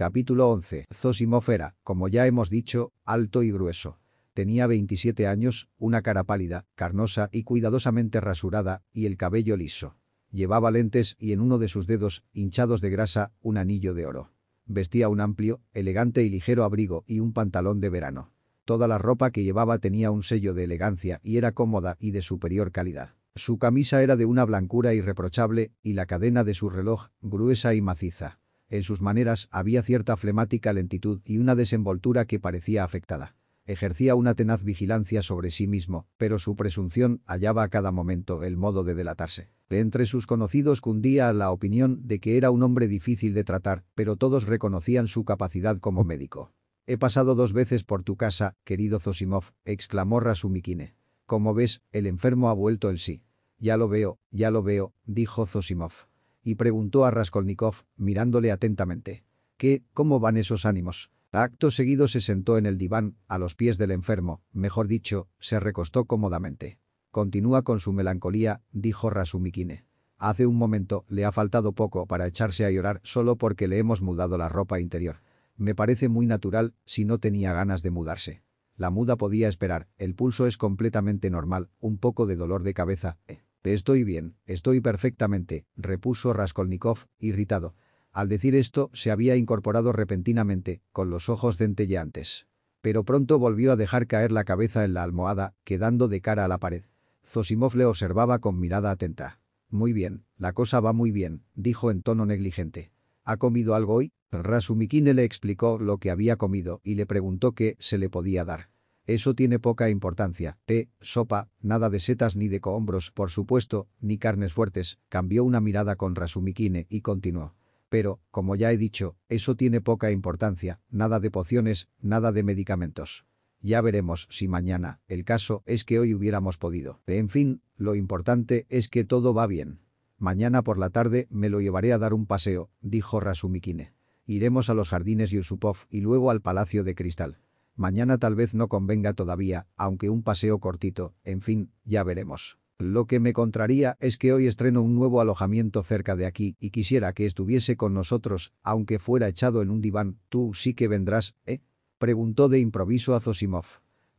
Capítulo 11. Zosimov era, como ya hemos dicho, alto y grueso. Tenía 27 años, una cara pálida, carnosa y cuidadosamente rasurada, y el cabello liso. Llevaba lentes y en uno de sus dedos, hinchados de grasa, un anillo de oro. Vestía un amplio, elegante y ligero abrigo y un pantalón de verano. Toda la ropa que llevaba tenía un sello de elegancia y era cómoda y de superior calidad. Su camisa era de una blancura irreprochable y la cadena de su reloj, gruesa y maciza. En sus maneras había cierta flemática lentitud y una desenvoltura que parecía afectada. Ejercía una tenaz vigilancia sobre sí mismo, pero su presunción hallaba a cada momento el modo de delatarse. De entre sus conocidos cundía la opinión de que era un hombre difícil de tratar, pero todos reconocían su capacidad como médico. «He pasado dos veces por tu casa, querido Zosimov», exclamó Rasumikine. «Como ves, el enfermo ha vuelto el sí». «Ya lo veo, ya lo veo», dijo Zosimov y preguntó a Raskolnikov, mirándole atentamente. ¿Qué, cómo van esos ánimos? Acto seguido se sentó en el diván, a los pies del enfermo, mejor dicho, se recostó cómodamente. Continúa con su melancolía, dijo Rasumikine. Hace un momento le ha faltado poco para echarse a llorar solo porque le hemos mudado la ropa interior. Me parece muy natural si no tenía ganas de mudarse. La muda podía esperar, el pulso es completamente normal, un poco de dolor de cabeza, eh. Estoy bien, estoy perfectamente, repuso Raskolnikov, irritado. Al decir esto, se había incorporado repentinamente, con los ojos centelleantes. Pero pronto volvió a dejar caer la cabeza en la almohada, quedando de cara a la pared. Zosimov le observaba con mirada atenta. Muy bien, la cosa va muy bien, dijo en tono negligente. ¿Ha comido algo hoy? Rasumikine le explicó lo que había comido y le preguntó qué se le podía dar. Eso tiene poca importancia. Té, sopa, nada de setas ni de cohombros, por supuesto, ni carnes fuertes. Cambió una mirada con Rasumikine y continuó. Pero, como ya he dicho, eso tiene poca importancia, nada de pociones, nada de medicamentos. Ya veremos si mañana, el caso es que hoy hubiéramos podido. En fin, lo importante es que todo va bien. Mañana por la tarde me lo llevaré a dar un paseo, dijo Rasumikine. Iremos a los jardines Yusupov y luego al Palacio de Cristal. Mañana tal vez no convenga todavía, aunque un paseo cortito, en fin, ya veremos. Lo que me contraría es que hoy estreno un nuevo alojamiento cerca de aquí y quisiera que estuviese con nosotros, aunque fuera echado en un diván. ¿Tú sí que vendrás, eh? Preguntó de improviso a Zosimov.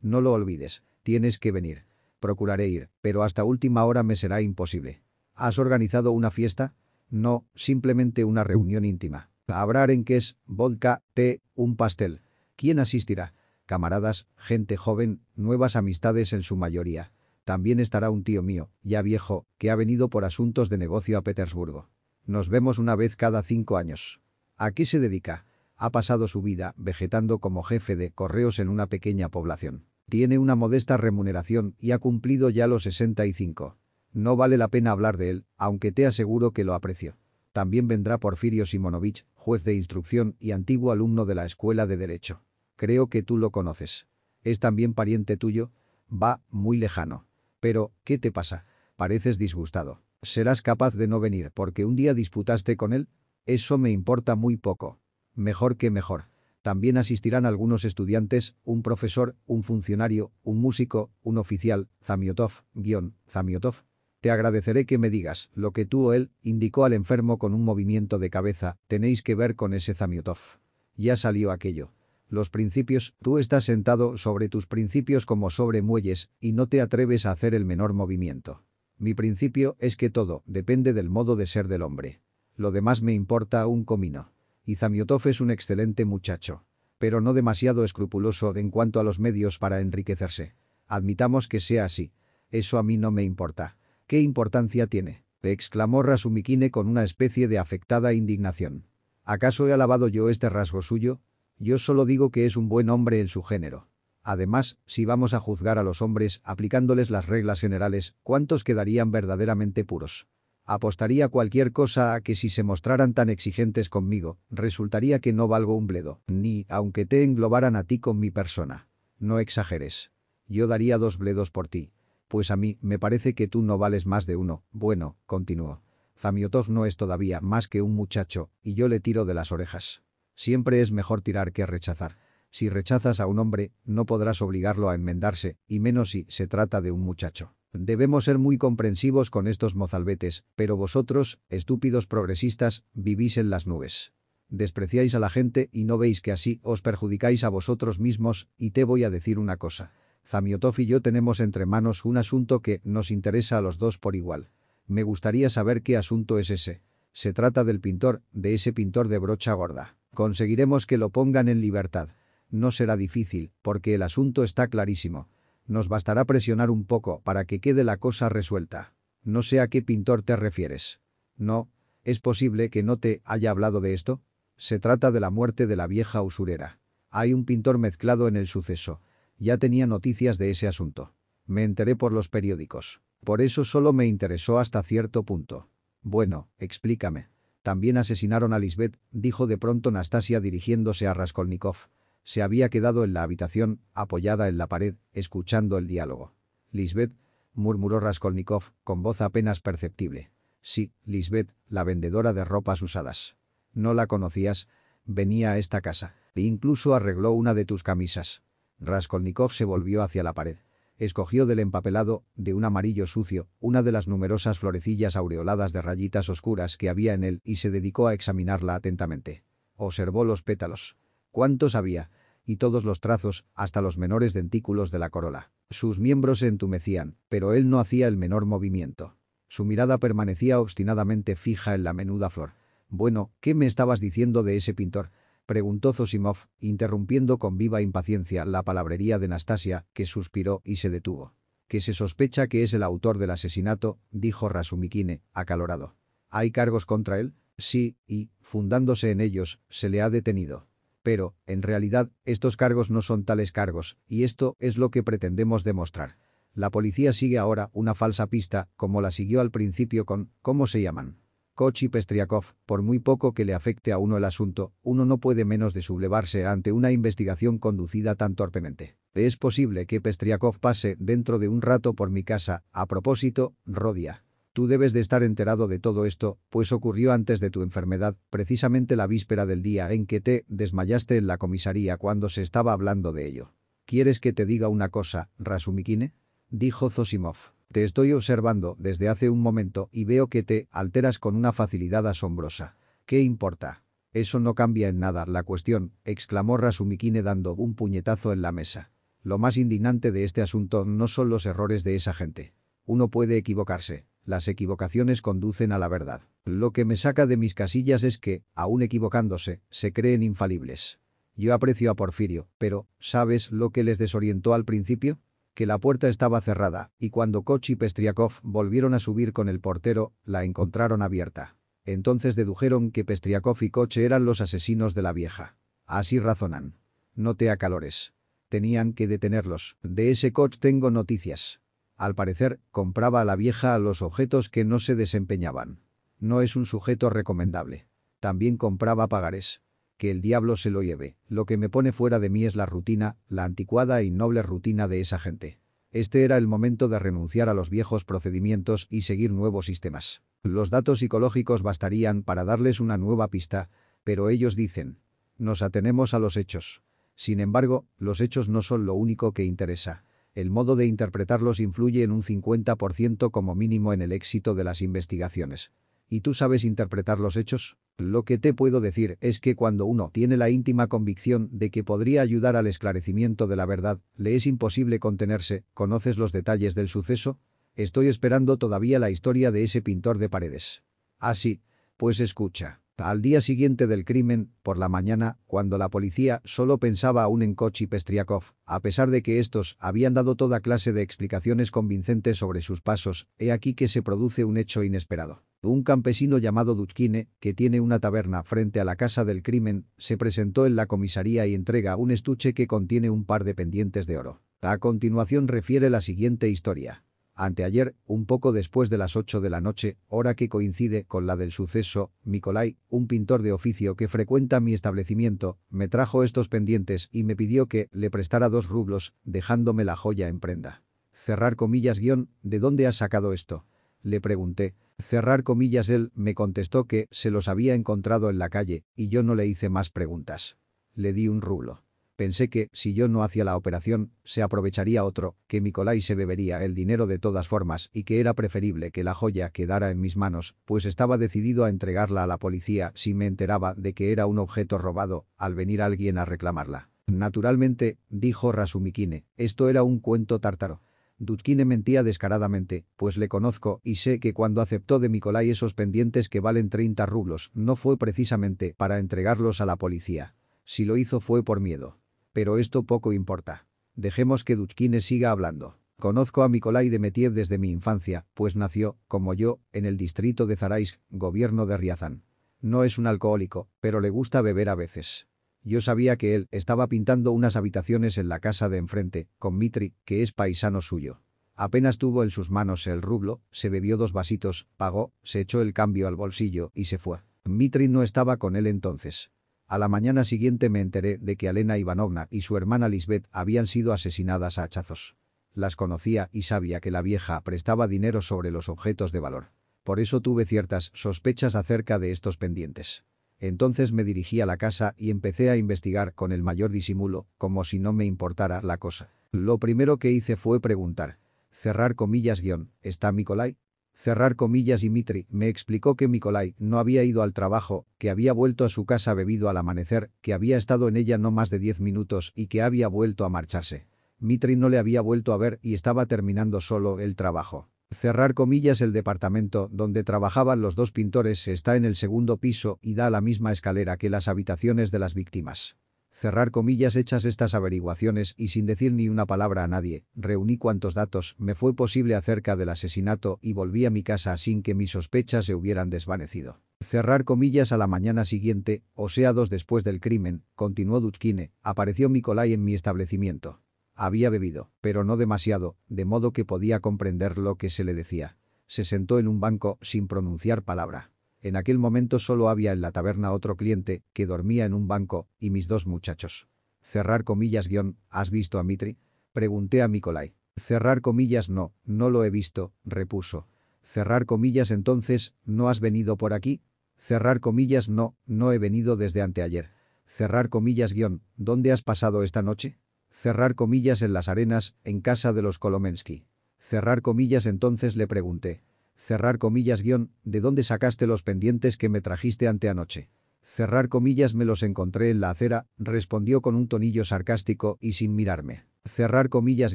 No lo olvides, tienes que venir. Procuraré ir, pero hasta última hora me será imposible. ¿Has organizado una fiesta? No, simplemente una reunión íntima. Habrá arenques, vodka, té, un pastel. ¿Quién asistirá? Camaradas, gente joven, nuevas amistades en su mayoría. También estará un tío mío, ya viejo, que ha venido por asuntos de negocio a Petersburgo. Nos vemos una vez cada cinco años. ¿A qué se dedica? Ha pasado su vida vegetando como jefe de correos en una pequeña población. Tiene una modesta remuneración y ha cumplido ya los 65. No vale la pena hablar de él, aunque te aseguro que lo aprecio. También vendrá Porfirio Simonovich, juez de instrucción y antiguo alumno de la Escuela de Derecho. Creo que tú lo conoces. ¿Es también pariente tuyo? Va, muy lejano. Pero, ¿qué te pasa? Pareces disgustado. ¿Serás capaz de no venir porque un día disputaste con él? Eso me importa muy poco. Mejor que mejor. También asistirán algunos estudiantes, un profesor, un funcionario, un músico, un oficial, Zamiotov, guion, Zamiotov. Te agradeceré que me digas lo que tú o él, indicó al enfermo con un movimiento de cabeza, tenéis que ver con ese Zamiotov. Ya salió aquello. Los principios, tú estás sentado sobre tus principios como sobre muelles y no te atreves a hacer el menor movimiento. Mi principio es que todo depende del modo de ser del hombre. Lo demás me importa un comino. Y Zamiotov es un excelente muchacho. Pero no demasiado escrupuloso en cuanto a los medios para enriquecerse. Admitamos que sea así. Eso a mí no me importa. ¿Qué importancia tiene? exclamó Rasumikine con una especie de afectada indignación. ¿Acaso he alabado yo este rasgo suyo? Yo solo digo que es un buen hombre en su género. Además, si vamos a juzgar a los hombres aplicándoles las reglas generales, ¿cuántos quedarían verdaderamente puros? Apostaría cualquier cosa a que si se mostraran tan exigentes conmigo, resultaría que no valgo un bledo, ni aunque te englobaran a ti con mi persona. No exageres. Yo daría dos bledos por ti. Pues a mí me parece que tú no vales más de uno. Bueno, continuó. Zamiotov no es todavía más que un muchacho, y yo le tiro de las orejas. Siempre es mejor tirar que rechazar. Si rechazas a un hombre, no podrás obligarlo a enmendarse, y menos si se trata de un muchacho. Debemos ser muy comprensivos con estos mozalbetes, pero vosotros, estúpidos progresistas, vivís en las nubes. Despreciáis a la gente y no veis que así os perjudicáis a vosotros mismos y te voy a decir una cosa. Zamiotov y yo tenemos entre manos un asunto que nos interesa a los dos por igual. Me gustaría saber qué asunto es ese. Se trata del pintor, de ese pintor de brocha gorda. Conseguiremos que lo pongan en libertad. No será difícil, porque el asunto está clarísimo. Nos bastará presionar un poco para que quede la cosa resuelta. No sé a qué pintor te refieres. No, ¿es posible que no te haya hablado de esto? Se trata de la muerte de la vieja usurera. Hay un pintor mezclado en el suceso. Ya tenía noticias de ese asunto. Me enteré por los periódicos. Por eso solo me interesó hasta cierto punto. Bueno, explícame. También asesinaron a Lisbeth, dijo de pronto Nastasia dirigiéndose a Raskolnikov. Se había quedado en la habitación, apoyada en la pared, escuchando el diálogo. Lisbeth, murmuró Raskolnikov, con voz apenas perceptible. Sí, Lisbeth, la vendedora de ropas usadas. ¿No la conocías? Venía a esta casa. E incluso arregló una de tus camisas. Raskolnikov se volvió hacia la pared. Escogió del empapelado, de un amarillo sucio, una de las numerosas florecillas aureoladas de rayitas oscuras que había en él y se dedicó a examinarla atentamente. Observó los pétalos. ¿Cuántos había? Y todos los trazos, hasta los menores dentículos de la corola. Sus miembros se entumecían, pero él no hacía el menor movimiento. Su mirada permanecía obstinadamente fija en la menuda flor. Bueno, ¿qué me estabas diciendo de ese pintor? Preguntó Zosimov, interrumpiendo con viva impaciencia la palabrería de Nastasia, que suspiró y se detuvo. Que se sospecha que es el autor del asesinato, dijo Rasumikine, acalorado. ¿Hay cargos contra él? Sí, y, fundándose en ellos, se le ha detenido. Pero, en realidad, estos cargos no son tales cargos, y esto es lo que pretendemos demostrar. La policía sigue ahora una falsa pista, como la siguió al principio con ¿cómo se llaman? Koch Pestriakov, por muy poco que le afecte a uno el asunto, uno no puede menos de sublevarse ante una investigación conducida tan torpemente. Es posible que Pestriakov pase dentro de un rato por mi casa, a propósito, Rodia. Tú debes de estar enterado de todo esto, pues ocurrió antes de tu enfermedad, precisamente la víspera del día en que te desmayaste en la comisaría cuando se estaba hablando de ello. ¿Quieres que te diga una cosa, Rasumikine? Dijo Zosimov. Te estoy observando desde hace un momento y veo que te alteras con una facilidad asombrosa. ¿Qué importa? Eso no cambia en nada la cuestión, exclamó Rasumikine dando un puñetazo en la mesa. Lo más indignante de este asunto no son los errores de esa gente. Uno puede equivocarse. Las equivocaciones conducen a la verdad. Lo que me saca de mis casillas es que, aún equivocándose, se creen infalibles. Yo aprecio a Porfirio, pero, ¿sabes lo que les desorientó al principio? Que la puerta estaba cerrada, y cuando Koch y Pestriakov volvieron a subir con el portero, la encontraron abierta. Entonces dedujeron que Pestriakov y Koch eran los asesinos de la vieja. Así razonan. No te acalores. Tenían que detenerlos. De ese Koch tengo noticias. Al parecer, compraba a la vieja los objetos que no se desempeñaban. No es un sujeto recomendable. También compraba pagares que el diablo se lo lleve. Lo que me pone fuera de mí es la rutina, la anticuada e innoble rutina de esa gente. Este era el momento de renunciar a los viejos procedimientos y seguir nuevos sistemas. Los datos psicológicos bastarían para darles una nueva pista, pero ellos dicen, nos atenemos a los hechos. Sin embargo, los hechos no son lo único que interesa. El modo de interpretarlos influye en un 50% como mínimo en el éxito de las investigaciones. ¿Y tú sabes interpretar los hechos? Lo que te puedo decir es que cuando uno tiene la íntima convicción de que podría ayudar al esclarecimiento de la verdad, le es imposible contenerse, ¿conoces los detalles del suceso? Estoy esperando todavía la historia de ese pintor de paredes. Ah, sí. Pues escucha. Al día siguiente del crimen, por la mañana, cuando la policía solo pensaba aún en Koch y Pestriakov, a pesar de que estos habían dado toda clase de explicaciones convincentes sobre sus pasos, he aquí que se produce un hecho inesperado. Un campesino llamado Duchkine, que tiene una taberna frente a la casa del crimen, se presentó en la comisaría y entrega un estuche que contiene un par de pendientes de oro. A continuación refiere la siguiente historia. Anteayer, un poco después de las 8 de la noche, hora que coincide con la del suceso, Nikolai, un pintor de oficio que frecuenta mi establecimiento, me trajo estos pendientes y me pidió que le prestara dos rublos, dejándome la joya en prenda. Cerrar comillas guion, ¿de dónde has sacado esto? Le pregunté. Cerrar comillas él me contestó que se los había encontrado en la calle y yo no le hice más preguntas. Le di un rublo. Pensé que, si yo no hacía la operación, se aprovecharía otro, que Nicolai se bebería el dinero de todas formas y que era preferible que la joya quedara en mis manos, pues estaba decidido a entregarla a la policía si me enteraba de que era un objeto robado, al venir alguien a reclamarla. Naturalmente, dijo Rasumikine, esto era un cuento tártaro. Dutskine mentía descaradamente, pues le conozco y sé que cuando aceptó de Nicolai esos pendientes que valen 30 rublos no fue precisamente para entregarlos a la policía. Si lo hizo fue por miedo. Pero esto poco importa. Dejemos que Dutskine siga hablando. Conozco a Nikolai Demetiev desde mi infancia, pues nació, como yo, en el distrito de Zaraisk, gobierno de Riazán. No es un alcohólico, pero le gusta beber a veces. Yo sabía que él estaba pintando unas habitaciones en la casa de enfrente, con Mitri, que es paisano suyo. Apenas tuvo en sus manos el rublo, se bebió dos vasitos, pagó, se echó el cambio al bolsillo y se fue. Mitri no estaba con él entonces. A la mañana siguiente me enteré de que Alena Ivanovna y su hermana Lisbeth habían sido asesinadas a hachazos. Las conocía y sabía que la vieja prestaba dinero sobre los objetos de valor. Por eso tuve ciertas sospechas acerca de estos pendientes. Entonces me dirigí a la casa y empecé a investigar con el mayor disimulo, como si no me importara la cosa. Lo primero que hice fue preguntar. Cerrar comillas guion, ¿está Nicolai? Cerrar comillas y Mitri me explicó que Nikolai no había ido al trabajo, que había vuelto a su casa bebido al amanecer, que había estado en ella no más de diez minutos y que había vuelto a marcharse. Mitri no le había vuelto a ver y estaba terminando solo el trabajo. Cerrar comillas el departamento donde trabajaban los dos pintores está en el segundo piso y da a la misma escalera que las habitaciones de las víctimas. Cerrar comillas hechas estas averiguaciones y sin decir ni una palabra a nadie, reuní cuantos datos me fue posible acerca del asesinato y volví a mi casa sin que mis sospechas se hubieran desvanecido. Cerrar comillas a la mañana siguiente, o sea dos después del crimen, continuó Dutskine, apareció Nikolai en mi establecimiento. Había bebido, pero no demasiado, de modo que podía comprender lo que se le decía. Se sentó en un banco sin pronunciar palabra. En aquel momento solo había en la taberna otro cliente, que dormía en un banco, y mis dos muchachos. Cerrar comillas guion, ¿has visto a Mitri? Pregunté a Nikolai. Cerrar comillas no, no lo he visto, repuso. Cerrar comillas entonces, ¿no has venido por aquí? Cerrar comillas no, no he venido desde anteayer. Cerrar comillas guion, ¿dónde has pasado esta noche? Cerrar comillas en las arenas, en casa de los Kolomensky. Cerrar comillas entonces le pregunté. Cerrar comillas guion, ¿de dónde sacaste los pendientes que me trajiste anteanoche? Cerrar comillas me los encontré en la acera, respondió con un tonillo sarcástico y sin mirarme. Cerrar comillas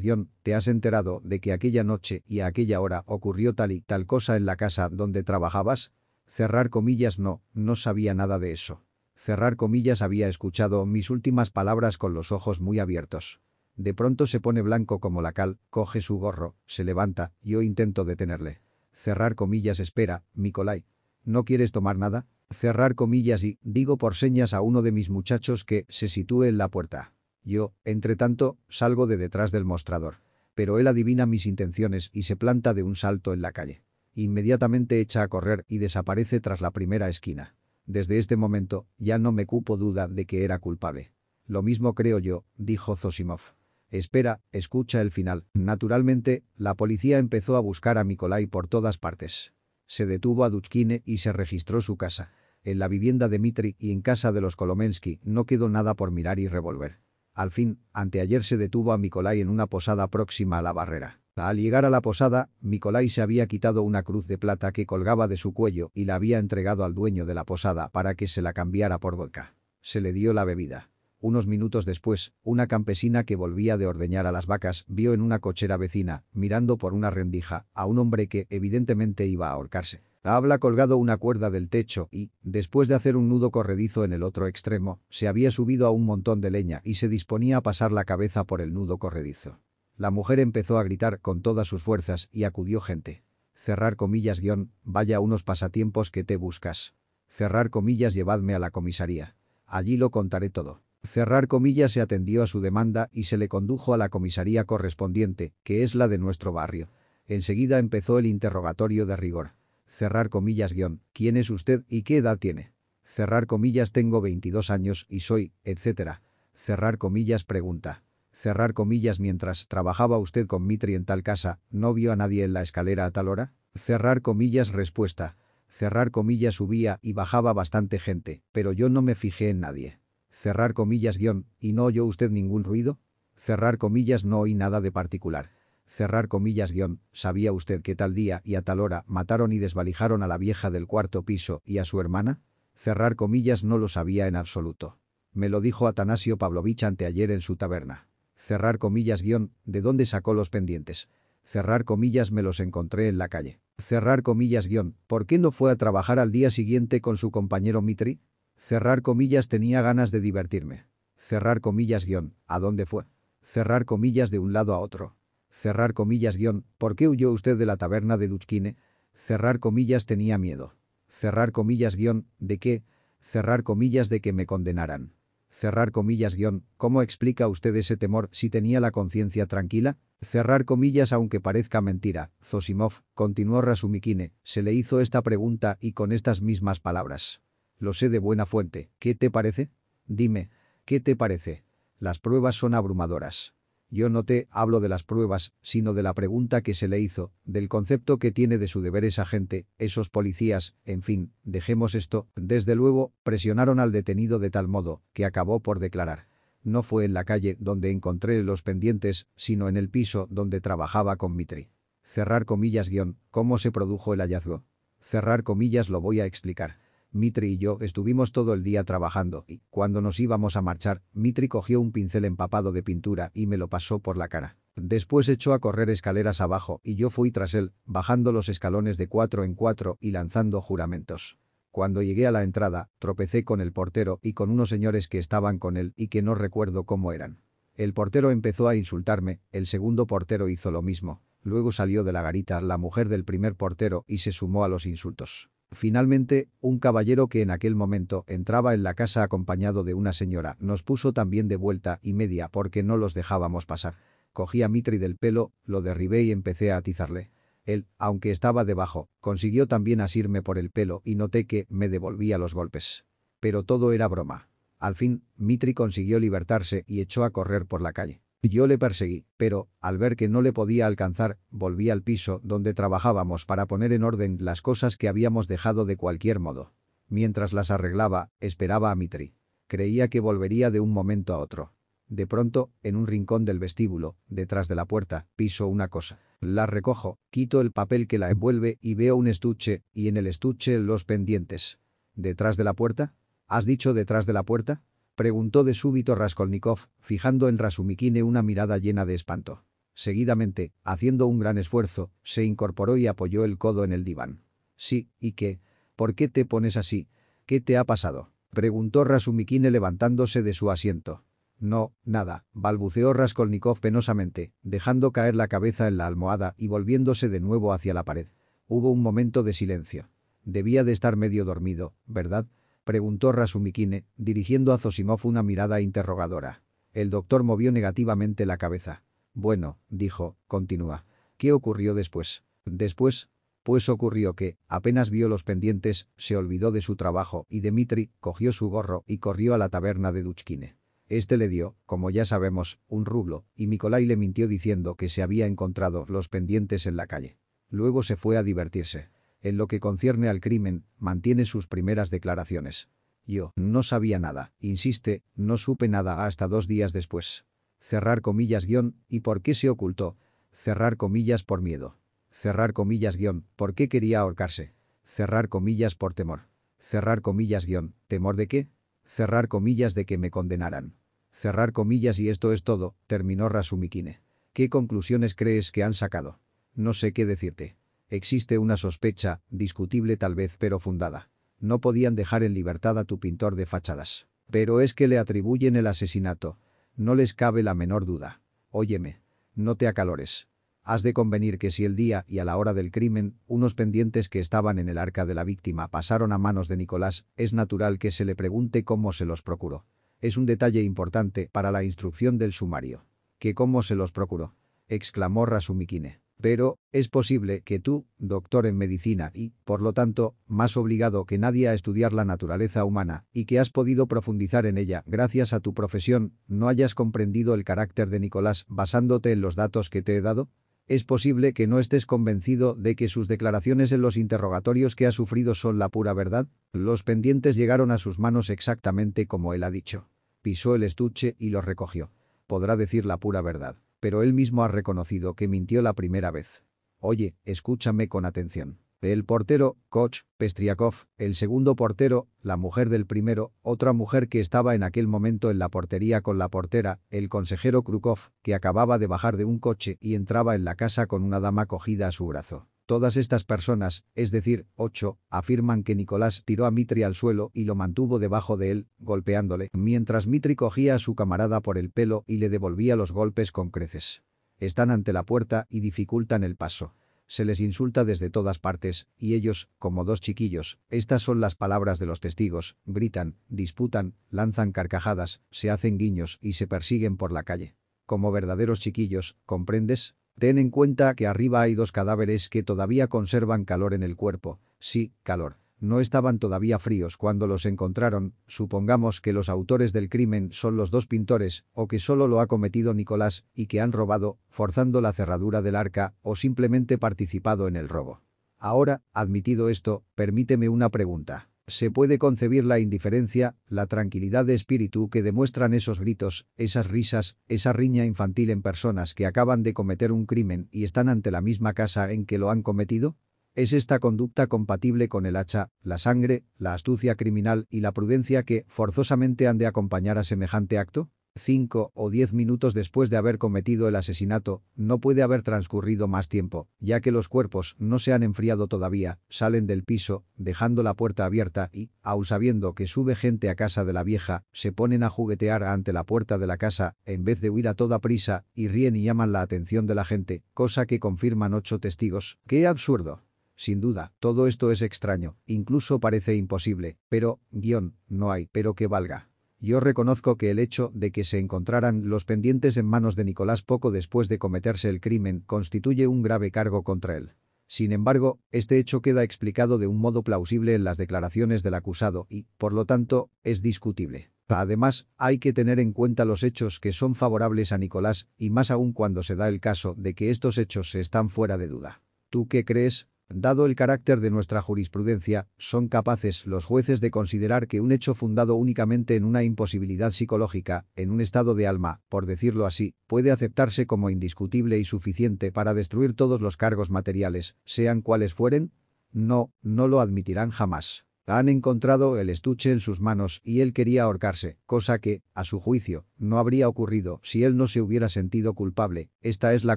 guion, ¿te has enterado de que aquella noche y a aquella hora ocurrió tal y tal cosa en la casa donde trabajabas? Cerrar comillas no, no sabía nada de eso. Cerrar comillas había escuchado mis últimas palabras con los ojos muy abiertos. De pronto se pone blanco como la cal, coge su gorro, se levanta, yo intento detenerle. Cerrar comillas espera, Nicolai. ¿No quieres tomar nada? Cerrar comillas y, digo por señas a uno de mis muchachos que se sitúe en la puerta. Yo, entre tanto, salgo de detrás del mostrador. Pero él adivina mis intenciones y se planta de un salto en la calle. Inmediatamente echa a correr y desaparece tras la primera esquina. Desde este momento, ya no me cupo duda de que era culpable. Lo mismo creo yo, dijo Zosimov. Espera, escucha el final. Naturalmente, la policía empezó a buscar a Nikolai por todas partes. Se detuvo a Dutskine y se registró su casa. En la vivienda de Mitri y en casa de los Kolomensky no quedó nada por mirar y revolver. Al fin, anteayer se detuvo a Nikolai en una posada próxima a la barrera. Al llegar a la posada, Nikolai se había quitado una cruz de plata que colgaba de su cuello y la había entregado al dueño de la posada para que se la cambiara por vodka. Se le dio la bebida. Unos minutos después, una campesina que volvía de ordeñar a las vacas vio en una cochera vecina, mirando por una rendija, a un hombre que evidentemente iba a ahorcarse. Habla colgado una cuerda del techo y, después de hacer un nudo corredizo en el otro extremo, se había subido a un montón de leña y se disponía a pasar la cabeza por el nudo corredizo. La mujer empezó a gritar con todas sus fuerzas y acudió gente. Cerrar comillas guion, vaya unos pasatiempos que te buscas. Cerrar comillas llevadme a la comisaría. Allí lo contaré todo. Cerrar comillas se atendió a su demanda y se le condujo a la comisaría correspondiente, que es la de nuestro barrio. Enseguida empezó el interrogatorio de rigor. Cerrar comillas guion, ¿quién es usted y qué edad tiene? Cerrar comillas tengo 22 años y soy, etcétera. Cerrar comillas pregunta. Cerrar comillas mientras trabajaba usted con Mitri en tal casa, ¿no vio a nadie en la escalera a tal hora? Cerrar comillas respuesta. Cerrar comillas subía y bajaba bastante gente, pero yo no me fijé en nadie. Cerrar comillas guion, ¿y no oyó usted ningún ruido? Cerrar comillas no oí nada de particular. Cerrar comillas guion, ¿sabía usted que tal día y a tal hora mataron y desvalijaron a la vieja del cuarto piso y a su hermana? Cerrar comillas no lo sabía en absoluto. Me lo dijo Atanasio Pavlovich anteayer en su taberna. Cerrar comillas guion, ¿de dónde sacó los pendientes? Cerrar comillas me los encontré en la calle. Cerrar comillas guion, ¿por qué no fue a trabajar al día siguiente con su compañero Mitri? Cerrar comillas tenía ganas de divertirme. Cerrar comillas guion, ¿a dónde fue? Cerrar comillas de un lado a otro. Cerrar comillas guion, ¿por qué huyó usted de la taberna de Duchkine? Cerrar comillas tenía miedo. Cerrar comillas guion, ¿de qué? Cerrar comillas de que me condenaran. Cerrar comillas guion, ¿cómo explica usted ese temor si tenía la conciencia tranquila? Cerrar comillas aunque parezca mentira, Zosimov, continuó Rasumikine, se le hizo esta pregunta y con estas mismas palabras. Lo sé de buena fuente, ¿qué te parece? Dime, ¿qué te parece? Las pruebas son abrumadoras. Yo no te hablo de las pruebas, sino de la pregunta que se le hizo, del concepto que tiene de su deber esa gente, esos policías, en fin, dejemos esto, desde luego, presionaron al detenido de tal modo, que acabó por declarar. No fue en la calle donde encontré los pendientes, sino en el piso donde trabajaba con Mitri. Cerrar comillas guion, ¿cómo se produjo el hallazgo? Cerrar comillas lo voy a explicar. Mitri y yo estuvimos todo el día trabajando y, cuando nos íbamos a marchar, Mitri cogió un pincel empapado de pintura y me lo pasó por la cara. Después echó a correr escaleras abajo y yo fui tras él, bajando los escalones de cuatro en cuatro y lanzando juramentos. Cuando llegué a la entrada, tropecé con el portero y con unos señores que estaban con él y que no recuerdo cómo eran. El portero empezó a insultarme, el segundo portero hizo lo mismo. Luego salió de la garita la mujer del primer portero y se sumó a los insultos. Finalmente, un caballero que en aquel momento entraba en la casa acompañado de una señora nos puso también de vuelta y media porque no los dejábamos pasar. Cogí a Mitri del pelo, lo derribé y empecé a atizarle. Él, aunque estaba debajo, consiguió también asirme por el pelo y noté que me devolvía los golpes. Pero todo era broma. Al fin, Mitri consiguió libertarse y echó a correr por la calle. Yo le perseguí, pero, al ver que no le podía alcanzar, volví al piso donde trabajábamos para poner en orden las cosas que habíamos dejado de cualquier modo. Mientras las arreglaba, esperaba a Mitri. Creía que volvería de un momento a otro. De pronto, en un rincón del vestíbulo, detrás de la puerta, piso una cosa. La recojo, quito el papel que la envuelve y veo un estuche, y en el estuche los pendientes. ¿Detrás de la puerta? ¿Has dicho detrás de la puerta? Preguntó de súbito Raskolnikov, fijando en Rasumikine una mirada llena de espanto. Seguidamente, haciendo un gran esfuerzo, se incorporó y apoyó el codo en el diván. «Sí, ¿y qué? ¿Por qué te pones así? ¿Qué te ha pasado?» Preguntó Rasumikine levantándose de su asiento. No, nada, balbuceó Raskolnikov penosamente, dejando caer la cabeza en la almohada y volviéndose de nuevo hacia la pared. Hubo un momento de silencio. Debía de estar medio dormido, ¿verdad? Preguntó Rasumikine, dirigiendo a Zosimov una mirada interrogadora. El doctor movió negativamente la cabeza. Bueno, dijo, continúa. ¿Qué ocurrió después? Después, pues ocurrió que, apenas vio los pendientes, se olvidó de su trabajo y Dmitri cogió su gorro y corrió a la taberna de Duchkine. Este le dio, como ya sabemos, un rublo, y Nikolai le mintió diciendo que se había encontrado los pendientes en la calle. Luego se fue a divertirse. En lo que concierne al crimen, mantiene sus primeras declaraciones. Yo no sabía nada, insiste, no supe nada hasta dos días después. Cerrar comillas guion, ¿y por qué se ocultó? Cerrar comillas por miedo. Cerrar comillas guion, ¿por qué quería ahorcarse? Cerrar comillas por temor. Cerrar comillas guion, ¿temor de qué? Cerrar comillas de que me condenaran. Cerrar comillas y esto es todo, terminó Rasumikine. ¿Qué conclusiones crees que han sacado? No sé qué decirte. Existe una sospecha, discutible tal vez pero fundada. No podían dejar en libertad a tu pintor de fachadas. Pero es que le atribuyen el asesinato. No les cabe la menor duda. Óyeme. No te acalores. Has de convenir que si el día y a la hora del crimen, unos pendientes que estaban en el arca de la víctima pasaron a manos de Nicolás, es natural que se le pregunte cómo se los procuró. Es un detalle importante para la instrucción del sumario. ¿Que cómo se los procuró? exclamó Rasumikine. Pero, es posible que tú, doctor en medicina y, por lo tanto, más obligado que nadie a estudiar la naturaleza humana y que has podido profundizar en ella gracias a tu profesión, no hayas comprendido el carácter de Nicolás basándote en los datos que te he dado? Es posible que no estés convencido de que sus declaraciones en los interrogatorios que ha sufrido son la pura verdad. Los pendientes llegaron a sus manos exactamente como él ha dicho. pisó el estuche y lo recogió. Podrá decir la pura verdad, pero él mismo ha reconocido que mintió la primera vez. Oye, escúchame con atención. El portero, Koch, Pestriakov, el segundo portero, la mujer del primero, otra mujer que estaba en aquel momento en la portería con la portera, el consejero Krukov, que acababa de bajar de un coche y entraba en la casa con una dama cogida a su brazo. Todas estas personas, es decir, ocho, afirman que Nicolás tiró a Mitri al suelo y lo mantuvo debajo de él, golpeándole, mientras Mitri cogía a su camarada por el pelo y le devolvía los golpes con creces. Están ante la puerta y dificultan el paso. Se les insulta desde todas partes, y ellos, como dos chiquillos, estas son las palabras de los testigos, gritan, disputan, lanzan carcajadas, se hacen guiños y se persiguen por la calle. Como verdaderos chiquillos, ¿comprendes? Ten en cuenta que arriba hay dos cadáveres que todavía conservan calor en el cuerpo. Sí, calor no estaban todavía fríos cuando los encontraron, supongamos que los autores del crimen son los dos pintores, o que solo lo ha cometido Nicolás y que han robado, forzando la cerradura del arca, o simplemente participado en el robo. Ahora, admitido esto, permíteme una pregunta. ¿Se puede concebir la indiferencia, la tranquilidad de espíritu que demuestran esos gritos, esas risas, esa riña infantil en personas que acaban de cometer un crimen y están ante la misma casa en que lo han cometido? ¿Es esta conducta compatible con el hacha, la sangre, la astucia criminal y la prudencia que forzosamente han de acompañar a semejante acto? Cinco o diez minutos después de haber cometido el asesinato, no puede haber transcurrido más tiempo, ya que los cuerpos no se han enfriado todavía, salen del piso, dejando la puerta abierta y, aun sabiendo que sube gente a casa de la vieja, se ponen a juguetear ante la puerta de la casa, en vez de huir a toda prisa, y ríen y llaman la atención de la gente, cosa que confirman ocho testigos. ¡Qué absurdo! Sin duda, todo esto es extraño, incluso parece imposible, pero, guion, no hay, pero que valga. Yo reconozco que el hecho de que se encontraran los pendientes en manos de Nicolás poco después de cometerse el crimen constituye un grave cargo contra él. Sin embargo, este hecho queda explicado de un modo plausible en las declaraciones del acusado y, por lo tanto, es discutible. Además, hay que tener en cuenta los hechos que son favorables a Nicolás y más aún cuando se da el caso de que estos hechos están fuera de duda. ¿Tú qué crees? Dado el carácter de nuestra jurisprudencia, son capaces los jueces de considerar que un hecho fundado únicamente en una imposibilidad psicológica, en un estado de alma, por decirlo así, puede aceptarse como indiscutible y suficiente para destruir todos los cargos materiales, sean cuales fueren? No, no lo admitirán jamás. Han encontrado el estuche en sus manos y él quería ahorcarse, cosa que, a su juicio, no habría ocurrido si él no se hubiera sentido culpable. Esta es la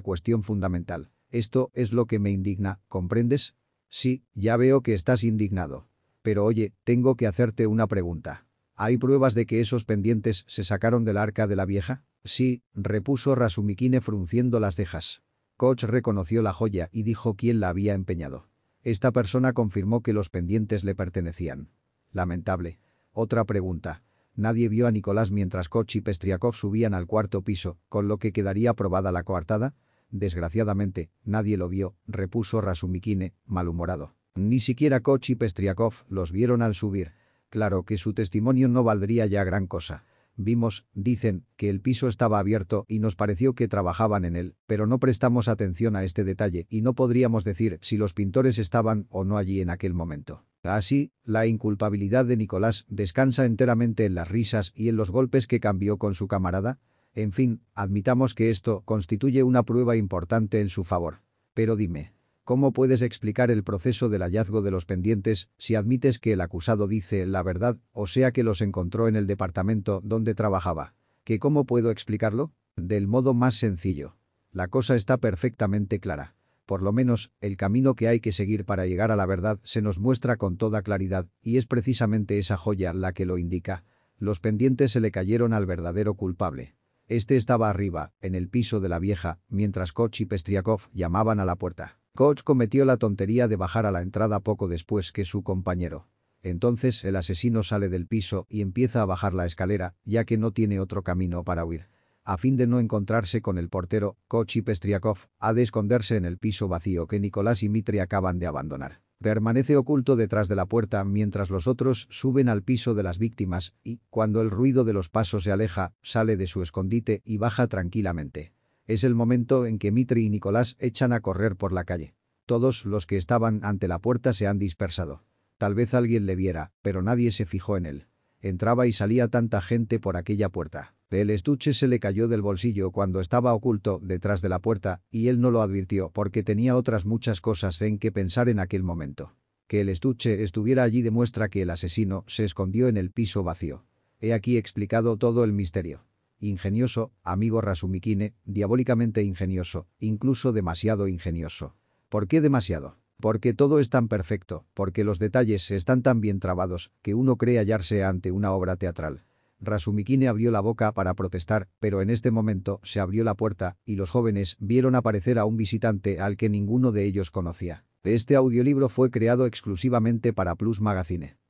cuestión fundamental. Esto es lo que me indigna, ¿comprendes? Sí, ya veo que estás indignado. Pero oye, tengo que hacerte una pregunta. ¿Hay pruebas de que esos pendientes se sacaron del arca de la vieja? Sí, repuso Rasumikine frunciendo las cejas. Koch reconoció la joya y dijo quién la había empeñado. Esta persona confirmó que los pendientes le pertenecían. Lamentable. Otra pregunta. Nadie vio a Nicolás mientras Koch y Pestriakov subían al cuarto piso, con lo que quedaría probada la coartada. Desgraciadamente, nadie lo vio, repuso Rasumikine, malhumorado. Ni siquiera Koch y Pestriakov los vieron al subir. Claro que su testimonio no valdría ya gran cosa. Vimos, dicen, que el piso estaba abierto y nos pareció que trabajaban en él, pero no prestamos atención a este detalle y no podríamos decir si los pintores estaban o no allí en aquel momento. Así, la inculpabilidad de Nicolás descansa enteramente en las risas y en los golpes que cambió con su camarada, en fin, admitamos que esto constituye una prueba importante en su favor. Pero dime, ¿cómo puedes explicar el proceso del hallazgo de los pendientes si admites que el acusado dice la verdad, o sea que los encontró en el departamento donde trabajaba? ¿Que cómo puedo explicarlo? Del modo más sencillo. La cosa está perfectamente clara. Por lo menos, el camino que hay que seguir para llegar a la verdad se nos muestra con toda claridad, y es precisamente esa joya la que lo indica. Los pendientes se le cayeron al verdadero culpable. Este estaba arriba, en el piso de la vieja, mientras Koch y Pestriakov llamaban a la puerta. Koch cometió la tontería de bajar a la entrada poco después que su compañero. Entonces el asesino sale del piso y empieza a bajar la escalera, ya que no tiene otro camino para huir. A fin de no encontrarse con el portero, Koch y Pestriakov ha de esconderse en el piso vacío que Nicolás y Mitri acaban de abandonar. Permanece oculto detrás de la puerta mientras los otros suben al piso de las víctimas y, cuando el ruido de los pasos se aleja, sale de su escondite y baja tranquilamente. Es el momento en que Mitri y Nicolás echan a correr por la calle. Todos los que estaban ante la puerta se han dispersado. Tal vez alguien le viera, pero nadie se fijó en él. Entraba y salía tanta gente por aquella puerta. El estuche se le cayó del bolsillo cuando estaba oculto detrás de la puerta y él no lo advirtió porque tenía otras muchas cosas en que pensar en aquel momento. Que el estuche estuviera allí demuestra que el asesino se escondió en el piso vacío. He aquí explicado todo el misterio. Ingenioso, amigo Rasumikine, diabólicamente ingenioso, incluso demasiado ingenioso. ¿Por qué demasiado? Porque todo es tan perfecto, porque los detalles están tan bien trabados, que uno cree hallarse ante una obra teatral. Rasumikine abrió la boca para protestar, pero en este momento se abrió la puerta y los jóvenes vieron aparecer a un visitante al que ninguno de ellos conocía. Este audiolibro fue creado exclusivamente para Plus Magazine.